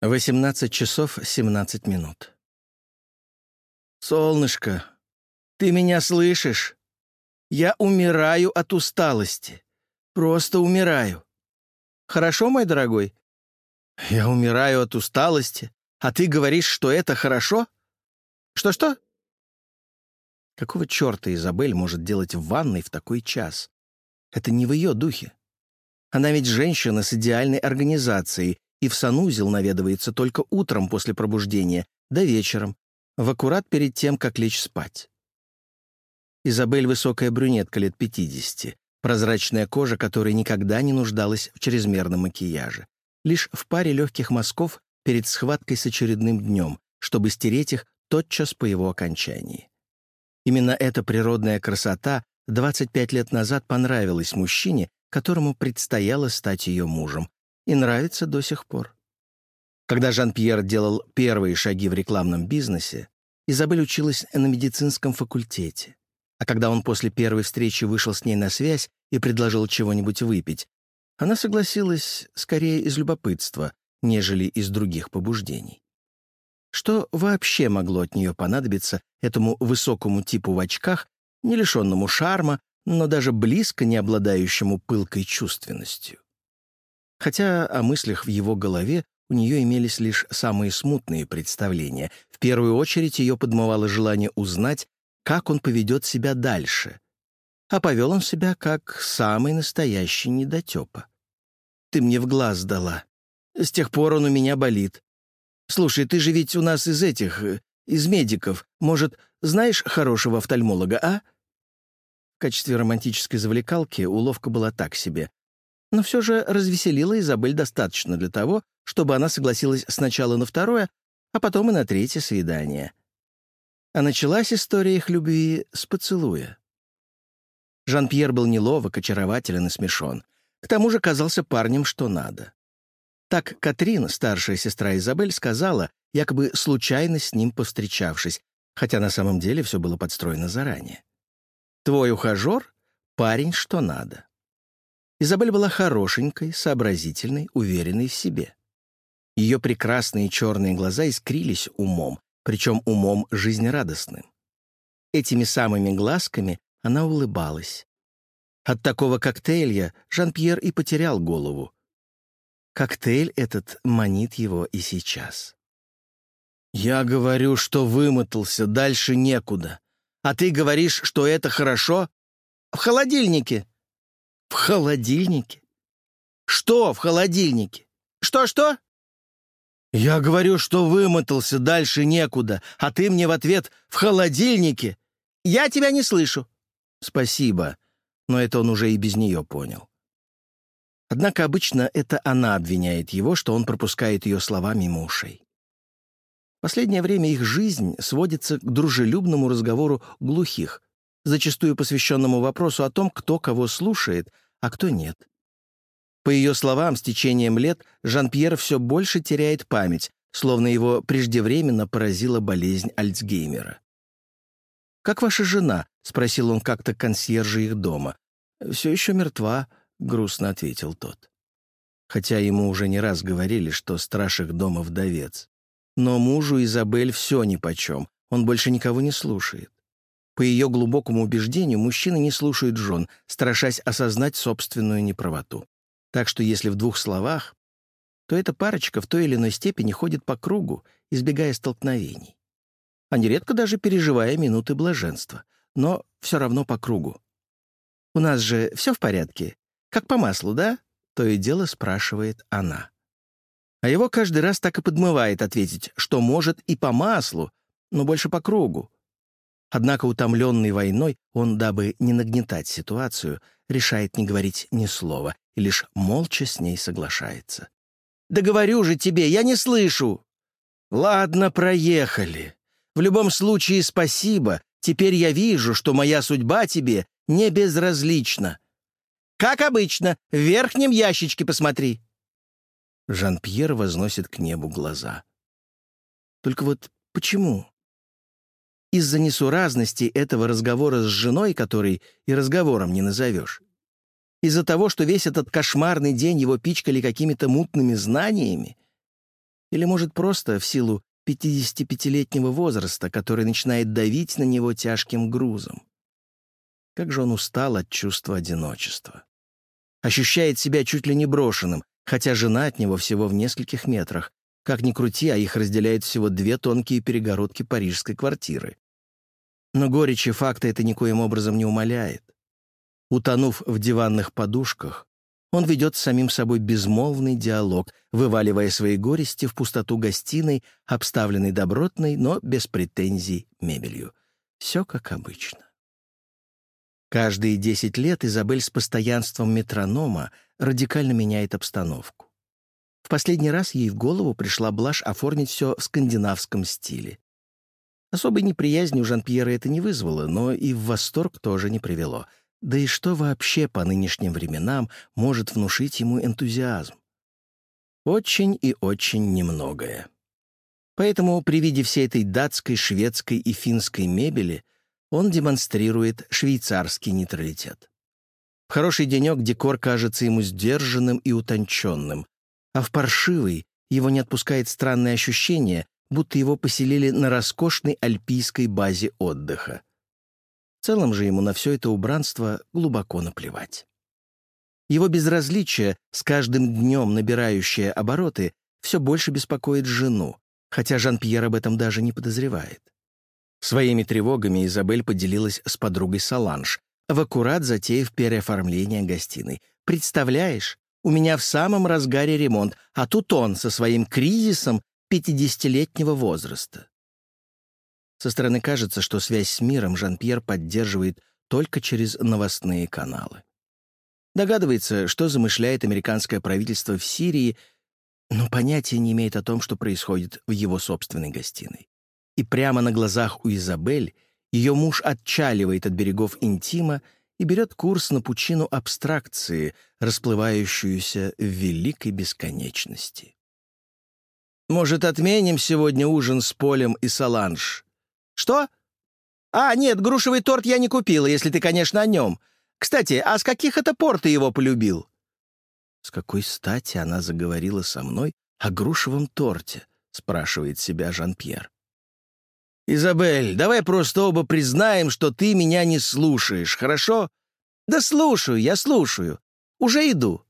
18 часов 17 минут. «Солнышко, ты меня слышишь? Я умираю от усталости. Просто умираю. Хорошо, мой дорогой? Я умираю от усталости, а ты говоришь, что это хорошо? Что-что?» Какого черта Изабель может делать в ванной в такой час? Это не в ее духе. Она ведь женщина с идеальной организацией и в санузел наведывается только утром после пробуждения, да вечером, в аккурат перед тем, как лечь спать. Изабель — высокая брюнетка лет 50, прозрачная кожа, которая никогда не нуждалась в чрезмерном макияже. Лишь в паре легких мазков перед схваткой с очередным днем, чтобы стереть их тотчас по его окончании. Именно эта природная красота 25 лет назад понравилась мужчине, которому предстояло стать ее мужем, и нравится до сих пор. Когда Жан-Пьер делал первые шаги в рекламном бизнесе, Изабель училась на медицинском факультете. А когда он после первой встречи вышел с ней на связь и предложил чего-нибудь выпить, она согласилась скорее из любопытства, нежели из других побуждений. Что вообще могло от нее понадобиться этому высокому типу в очках, не лишенному шарма, но даже близко не обладающему пылкой чувственностью? Хотя о мыслях в его голове у нее имелись лишь самые смутные представления. В первую очередь ее подмывало желание узнать, как он поведет себя дальше. А повел он себя как самый настоящий недотепа. «Ты мне в глаз дала. С тех пор он у меня болит. Слушай, ты же ведь у нас из этих, э, из медиков. Может, знаешь хорошего офтальмолога, а?» В качестве романтической завлекалки уловка была так себе но все же развеселила Изабель достаточно для того, чтобы она согласилась сначала на второе, а потом и на третье свидание. А началась история их любви с поцелуя. Жан-Пьер был неловок, очарователен и смешон. К тому же казался парнем, что надо. Так Катрин, старшая сестра Изабель, сказала, якобы случайно с ним повстречавшись, хотя на самом деле все было подстроено заранее. «Твой ухажер — парень, что надо». Изабель была хорошенькой, сообразительной, уверенной в себе. Ее прекрасные черные глаза искрились умом, причем умом жизнерадостным. Этими самыми глазками она улыбалась. От такого коктейля Жан-Пьер и потерял голову. Коктейль этот манит его и сейчас. «Я говорю, что вымотался, дальше некуда. А ты говоришь, что это хорошо? В холодильнике!» В холодильнике? Что в холодильнике? Что-что? Я говорю, что вымотался, дальше некуда, а ты мне в ответ «в холодильнике». Я тебя не слышу. Спасибо, но это он уже и без нее понял. Однако обычно это она обвиняет его, что он пропускает ее слова мимо ушей. Последнее время их жизнь сводится к дружелюбному разговору глухих, зачастую посвященному вопросу о том, кто кого слушает, а кто нет. По ее словам, с течением лет Жан-Пьер все больше теряет память, словно его преждевременно поразила болезнь Альцгеймера. «Как ваша жена?» — спросил он как-то консьержа их дома. «Все еще мертва», — грустно ответил тот. Хотя ему уже не раз говорили, что страж их дома вдовец. Но мужу Изабель все нипочем, он больше никого не слушает. По ее глубокому убеждению, мужчины не слушают жен, страшась осознать собственную неправоту. Так что если в двух словах, то эта парочка в той или иной степени ходит по кругу, избегая столкновений. А нередко даже переживая минуты блаженства, но все равно по кругу. «У нас же все в порядке? Как по маслу, да?» То и дело спрашивает она. А его каждый раз так и подмывает ответить, что может и по маслу, но больше по кругу, Однако, утомленный войной, он, дабы не нагнетать ситуацию, решает не говорить ни слова и лишь молча с ней соглашается. «Да говорю же тебе, я не слышу!» «Ладно, проехали. В любом случае, спасибо. Теперь я вижу, что моя судьба тебе не безразлична. Как обычно, в верхнем ящичке посмотри». Жан-Пьер возносит к небу глаза. «Только вот почему? Из-за несуразности этого разговора с женой, который и разговором не назовешь. Из-за того, что весь этот кошмарный день его пичкали какими-то мутными знаниями. Или, может, просто в силу 55-летнего возраста, который начинает давить на него тяжким грузом. Как же он устал от чувства одиночества. Ощущает себя чуть ли не брошенным, хотя жена от него всего в нескольких метрах. Как ни крути, а их разделяет всего две тонкие перегородки парижской квартиры. Но горечи факта это никоим образом не умаляет. Утонув в диванных подушках, он ведет с самим собой безмолвный диалог, вываливая свои горести в пустоту гостиной, обставленной добротной, но без претензий мебелью. Все как обычно. Каждые десять лет Изабель с постоянством метронома радикально меняет обстановку. В последний раз ей в голову пришла блажь оформить все в скандинавском стиле. Особой неприязни у Жан-Пьера это не вызвало, но и в восторг тоже не привело — да и что вообще по нынешним временам может внушить ему энтузиазм? Очень и очень немногое. Поэтому при виде всей этой датской, шведской и финской мебели он демонстрирует швейцарский нейтралитет. В хороший денек декор кажется ему сдержанным и утонченным, а в паршивый его не отпускает странное ощущение, будто его поселили на роскошной альпийской базе отдыха. В целом же ему на все это убранство глубоко наплевать. Его безразличие, с каждым днем набирающее обороты, все больше беспокоит жену, хотя Жан-Пьер об этом даже не подозревает. Своими тревогами Изабель поделилась с подругой Саланж, в аккурат затеяв переоформление гостиной. «Представляешь, у меня в самом разгаре ремонт, а тут он со своим кризисом 50-летнего возраста. Со стороны кажется, что связь с миром Жан-Пьер поддерживает только через новостные каналы. Догадывается, что замышляет американское правительство в Сирии, но понятия не имеет о том, что происходит в его собственной гостиной. И прямо на глазах у Изабель ее муж отчаливает от берегов интима и берет курс на пучину абстракции, расплывающуюся в великой бесконечности. «Может, отменим сегодня ужин с Полем и Саланж?» «Что?» «А, нет, грушевый торт я не купила, если ты, конечно, о нем. Кстати, а с каких это пор ты его полюбил?» «С какой стати она заговорила со мной о грушевом торте?» — спрашивает себя Жан-Пьер. «Изабель, давай просто оба признаем, что ты меня не слушаешь, хорошо?» «Да слушаю, я слушаю. Уже иду».